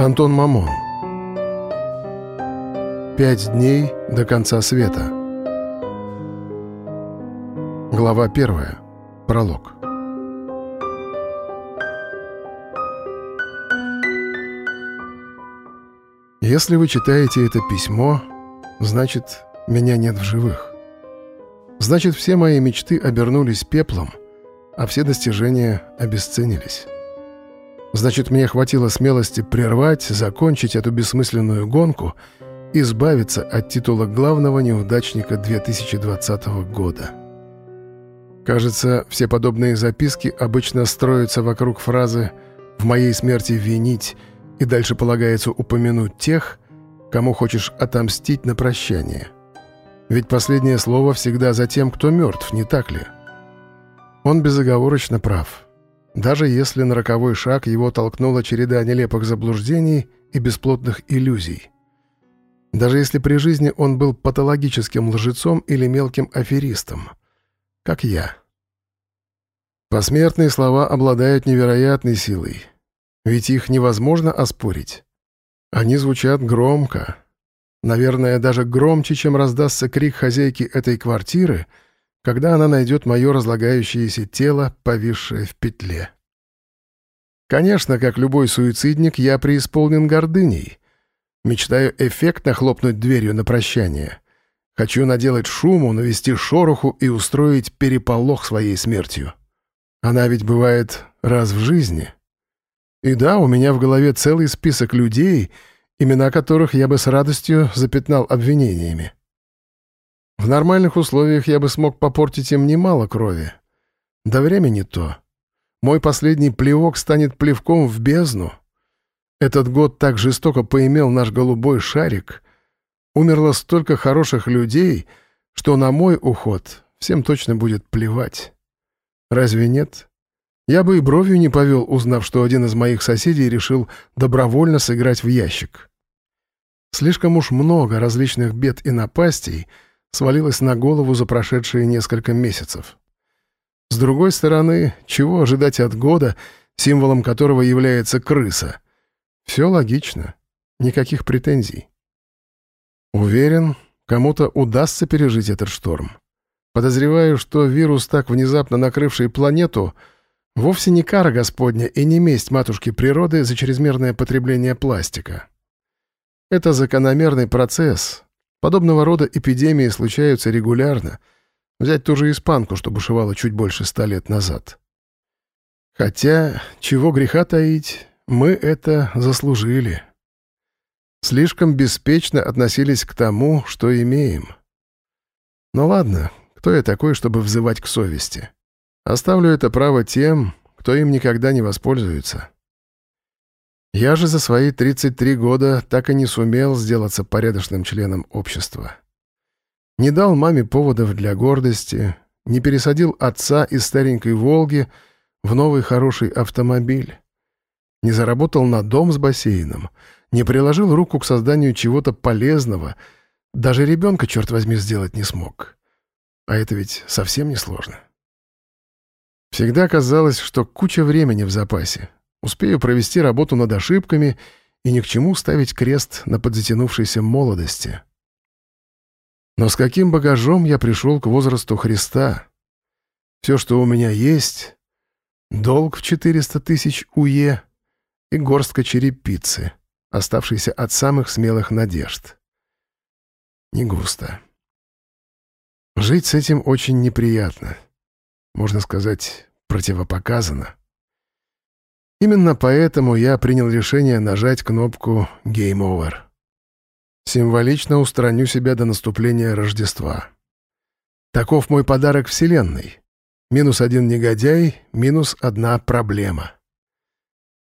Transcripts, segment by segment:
Антон Мамон. Пять дней до конца света. Глава первая. Пролог. Если вы читаете это письмо, значит, меня нет в живых. Значит, все мои мечты обернулись пеплом, а все достижения обесценились. Значит, мне хватило смелости прервать, закончить эту бессмысленную гонку, избавиться от титула главного неудачника 2020 года. Кажется, все подобные записки обычно строятся вокруг фразы «в моей смерти винить» и дальше полагается упомянуть тех, кому хочешь отомстить на прощание. Ведь последнее слово всегда за тем, кто мертв, не так ли? Он безоговорочно прав даже если на роковой шаг его толкнула череда нелепых заблуждений и бесплотных иллюзий. Даже если при жизни он был патологическим лжецом или мелким аферистом, как я. Посмертные слова обладают невероятной силой, ведь их невозможно оспорить. Они звучат громко, наверное, даже громче, чем раздастся крик хозяйки этой квартиры — когда она найдет мое разлагающееся тело, повисшее в петле. Конечно, как любой суицидник, я преисполнен гордыней. Мечтаю эффектно хлопнуть дверью на прощание. Хочу наделать шуму, навести шороху и устроить переполох своей смертью. Она ведь бывает раз в жизни. И да, у меня в голове целый список людей, имена которых я бы с радостью запятнал обвинениями. В нормальных условиях я бы смог попортить им немало крови. Да время не то. Мой последний плевок станет плевком в бездну. Этот год так жестоко поимел наш голубой шарик. Умерло столько хороших людей, что на мой уход всем точно будет плевать. Разве нет? Я бы и бровью не повел, узнав, что один из моих соседей решил добровольно сыграть в ящик. Слишком уж много различных бед и напастей — свалилось на голову за прошедшие несколько месяцев. С другой стороны, чего ожидать от года, символом которого является крыса? Все логично, никаких претензий. Уверен, кому-то удастся пережить этот шторм. Подозреваю, что вирус, так внезапно накрывший планету, вовсе не кара Господня и не месть матушки природы за чрезмерное потребление пластика. Это закономерный процесс, Подобного рода эпидемии случаются регулярно. Взять ту же испанку, что бушевала чуть больше ста лет назад. Хотя, чего греха таить, мы это заслужили. Слишком беспечно относились к тому, что имеем. Ну ладно, кто я такой, чтобы взывать к совести? Оставлю это право тем, кто им никогда не воспользуется. Я же за свои 33 года так и не сумел сделаться порядочным членом общества. Не дал маме поводов для гордости, не пересадил отца из старенькой «Волги» в новый хороший автомобиль, не заработал на дом с бассейном, не приложил руку к созданию чего-то полезного, даже ребенка, черт возьми, сделать не смог. А это ведь совсем не сложно. Всегда казалось, что куча времени в запасе, Успею провести работу над ошибками и ни к чему ставить крест на подзатянувшейся молодости. Но с каким багажом я пришел к возрасту Христа? Все, что у меня есть — долг в 400 тысяч УЕ и горстка черепицы, оставшейся от самых смелых надежд. Не густо. Жить с этим очень неприятно. Можно сказать, противопоказано. Именно поэтому я принял решение нажать кнопку «Game Over». Символично устраню себя до наступления Рождества. Таков мой подарок Вселенной. Минус один негодяй, минус одна проблема.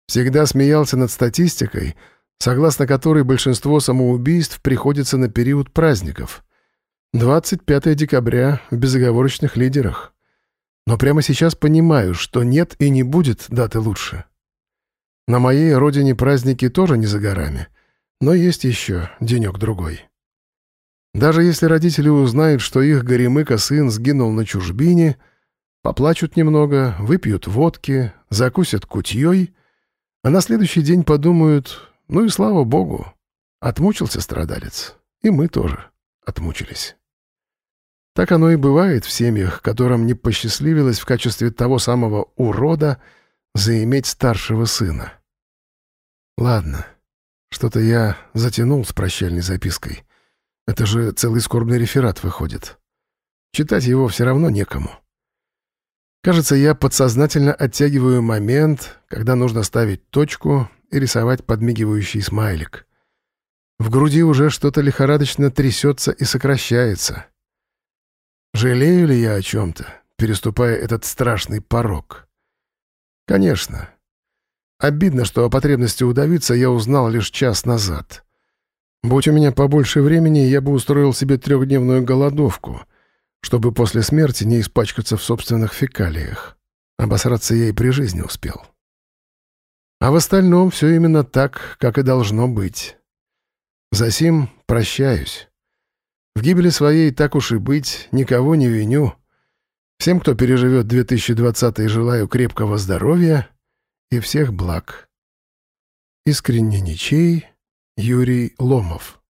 Всегда смеялся над статистикой, согласно которой большинство самоубийств приходится на период праздников. 25 декабря в безоговорочных лидерах. Но прямо сейчас понимаю, что нет и не будет даты лучше. На моей родине праздники тоже не за горами, но есть еще денек-другой. Даже если родители узнают, что их горемыка сын сгинул на чужбине, поплачут немного, выпьют водки, закусят кутьей, а на следующий день подумают, Ну и слава богу. Отмучился страдалец. И мы тоже отмучились. Так оно и бывает в семьях, которым не посчастливилось в качестве того самого урода заиметь старшего сына. Ладно, что-то я затянул с прощальной запиской. Это же целый скорбный реферат выходит. Читать его все равно некому. Кажется, я подсознательно оттягиваю момент, когда нужно ставить точку и рисовать подмигивающий смайлик. В груди уже что-то лихорадочно трясется и сокращается. Жалею ли я о чем-то, переступая этот страшный порог? Конечно. Обидно, что о потребности удавиться я узнал лишь час назад. Будь у меня побольше времени, я бы устроил себе трехдневную голодовку, чтобы после смерти не испачкаться в собственных фекалиях. Обосраться я и при жизни успел. А в остальном все именно так, как и должно быть. Засим прощаюсь. В гибели своей, так уж и быть, никого не виню. Всем, кто переживет 2020 желаю крепкого здоровья и всех благ. Искренне ничей, Юрий Ломов.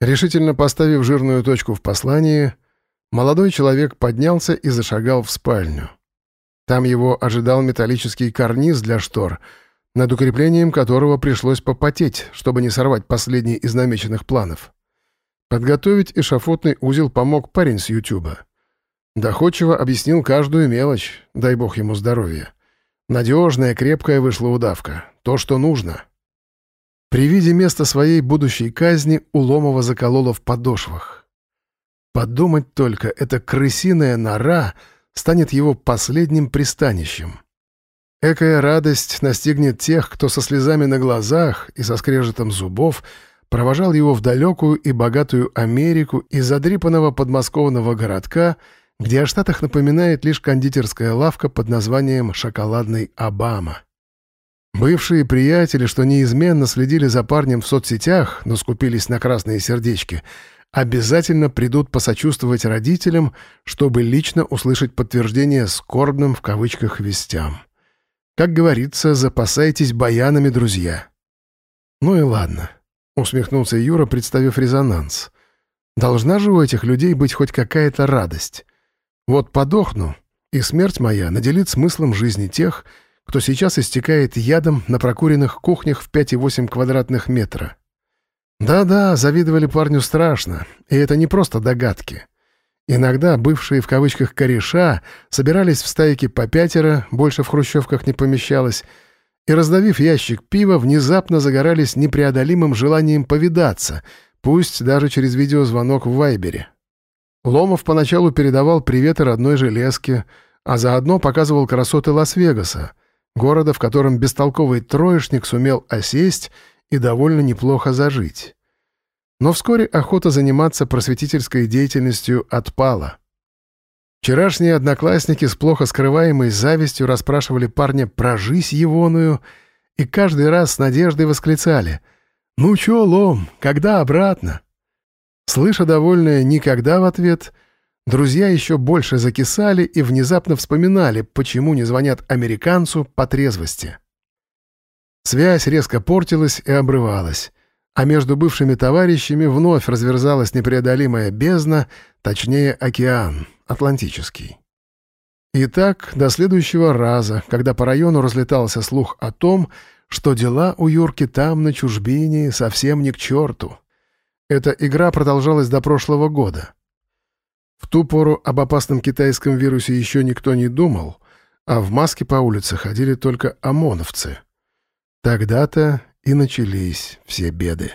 Решительно поставив жирную точку в послании, молодой человек поднялся и зашагал в спальню. Там его ожидал металлический карниз для штор — над укреплением которого пришлось попотеть, чтобы не сорвать последний из намеченных планов. Подготовить эшафотный узел помог парень с Ютуба. Доходчиво объяснил каждую мелочь, дай бог ему здоровья. Надежная, крепкая вышла удавка. То, что нужно. При виде места своей будущей казни у Ломова заколола в подошвах. Подумать только, эта крысиная нора станет его последним пристанищем. Экая радость настигнет тех, кто со слезами на глазах и со скрежетом зубов провожал его в далекую и богатую Америку из задрипанного подмосковного городка, где о Штатах напоминает лишь кондитерская лавка под названием «Шоколадный Обама». Бывшие приятели, что неизменно следили за парнем в соцсетях, но скупились на красные сердечки, обязательно придут посочувствовать родителям, чтобы лично услышать подтверждение скорбным в кавычках вестям. Как говорится, запасайтесь баянами, друзья. Ну и ладно, усмехнулся Юра, представив резонанс. Должна же у этих людей быть хоть какая-то радость. Вот подохну, и смерть моя наделит смыслом жизни тех, кто сейчас истекает ядом на прокуренных кухнях в 5,8 квадратных метра. Да-да, завидовали парню страшно, и это не просто догадки. Иногда бывшие в кавычках «кореша» собирались в стайке по пятеро, больше в хрущевках не помещалось, и, раздавив ящик пива, внезапно загорались непреодолимым желанием повидаться, пусть даже через видеозвонок в Вайбере. Ломов поначалу передавал приветы родной железке, а заодно показывал красоты Лас-Вегаса, города, в котором бестолковый троечник сумел осесть и довольно неплохо зажить. Но вскоре охота заниматься просветительской деятельностью отпала. Вчерашние одноклассники с плохо скрываемой завистью расспрашивали парня про жизнь егоную и каждый раз с надеждой восклицали «Ну чё, лом, когда обратно?» Слыша довольное «никогда» в ответ, друзья еще больше закисали и внезапно вспоминали, почему не звонят американцу по трезвости. Связь резко портилась и обрывалась а между бывшими товарищами вновь разверзалась непреодолимая бездна, точнее, океан, Атлантический. И так до следующего раза, когда по району разлетался слух о том, что дела у Юрки там, на чужбине, совсем не к черту. Эта игра продолжалась до прошлого года. В ту пору об опасном китайском вирусе еще никто не думал, а в маске по улице ходили только ОМОНовцы. Тогда-то и начались все беды.